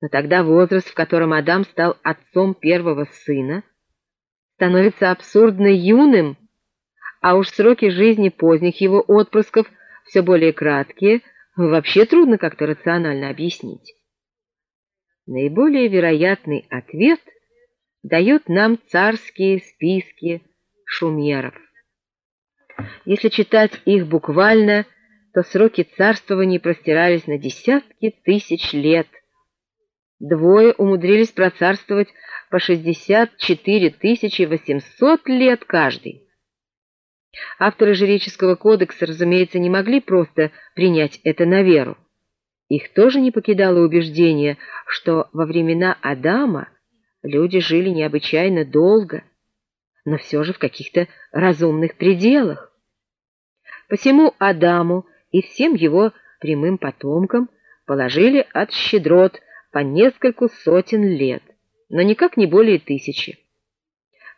Но тогда возраст, в котором Адам стал отцом первого сына, становится абсурдно юным, а уж сроки жизни поздних его отпрысков все более краткие, вообще трудно как-то рационально объяснить. Наиболее вероятный ответ дают нам царские списки шумеров. Если читать их буквально, то сроки царствования простирались на десятки тысяч лет. Двое умудрились процарствовать по 64 800 лет каждый. Авторы жреческого кодекса, разумеется, не могли просто принять это на веру. Их тоже не покидало убеждение, что во времена Адама люди жили необычайно долго, но все же в каких-то разумных пределах. Посему Адаму и всем его прямым потомкам положили от щедрот по нескольку сотен лет, но никак не более тысячи.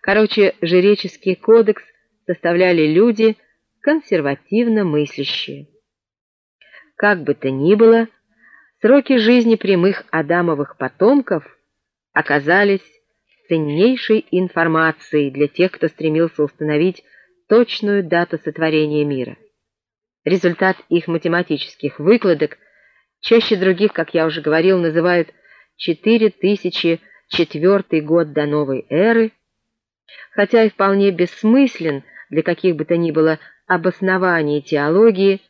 Короче, жреческий кодекс составляли люди консервативно мыслящие. Как бы то ни было, сроки жизни прямых Адамовых потомков оказались ценнейшей информацией для тех, кто стремился установить точную дату сотворения мира. Результат их математических выкладок чаще других, как я уже говорил, называют 4004 год до новой эры, хотя и вполне бессмыслен для каких бы то ни было обоснований теологии,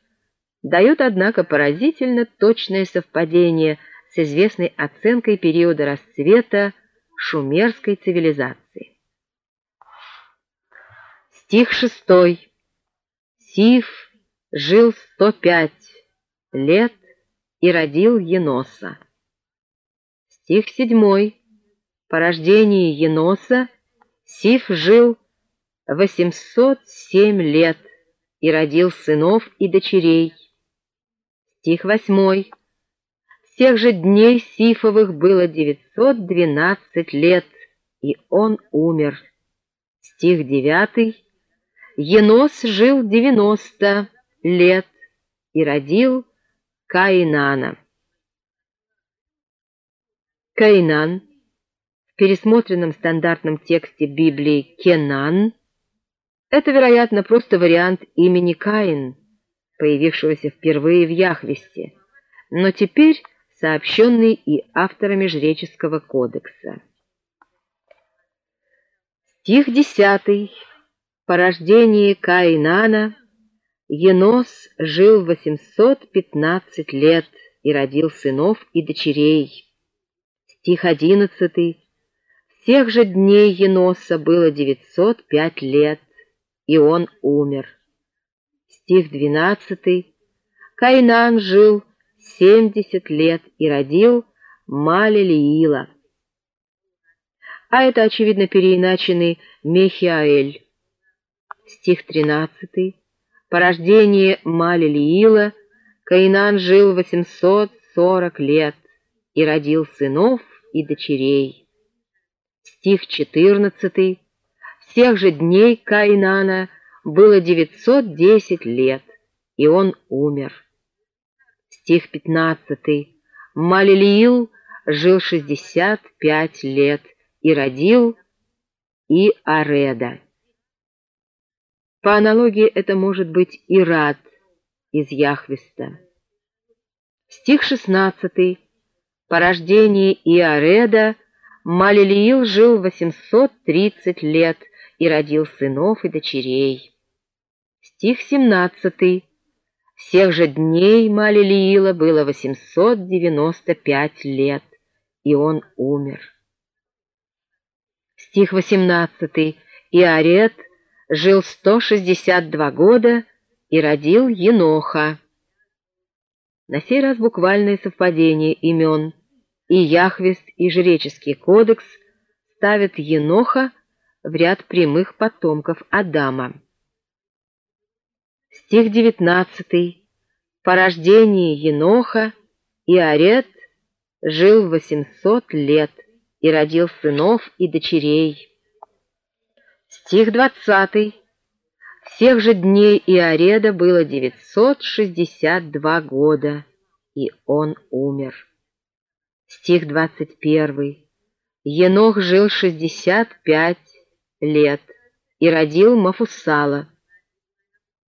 дает, однако, поразительно точное совпадение с известной оценкой периода расцвета шумерской цивилизации. Стих шестой. Сиф жил сто пять лет и родил Еноса. Стих седьмой. По рождении Еноса Сиф жил восемьсот семь лет и родил сынов и дочерей. Стих восьмой. Всех же дней Сифовых было девятьсот двенадцать лет, и он умер. Стих девятый. Енос жил девяносто лет и родил Каинана. Каинан в пересмотренном стандартном тексте Библии Кенан это, вероятно, просто вариант имени Каин, появившегося впервые в Яхвесте, но теперь сообщенный и авторами жреческого кодекса. Стих 10. По рождении Каинана Енос жил 815 лет и родил сынов и дочерей. Стих 11. Всех же дней Еноса было 905 лет, и он умер. Стих 12. Кайнан жил 70 лет и родил Малилиила. А это, очевидно, переиначенный Мехиаэль. Стих 13. По рождении Малилиила Каинан жил 840 лет и родил сынов и дочерей. Стих 14. Всех же дней Каинана было 910 лет, и он умер. Стих 15. Малилиил жил 65 лет и родил и Ареда. По аналогии это может быть Ирад из Яхвиста. Стих 16. По рождении Иареда Малилиил жил 830 лет и родил сынов и дочерей. Стих 17. Всех же дней Малилиила было 895 лет, и он умер. Стих 18. Иарет жил 162 года и родил Еноха. На сей раз буквальное совпадение имен. И Яхвест, и Жреческий кодекс ставят Еноха в ряд прямых потомков Адама. Стих 19. По рождении Еноха Иорет жил 800 лет и родил сынов и дочерей. Стих 20. Всех же дней Иореда было 962 года, и он умер. Стих 21. Енох жил 65 лет и родил Мафусала.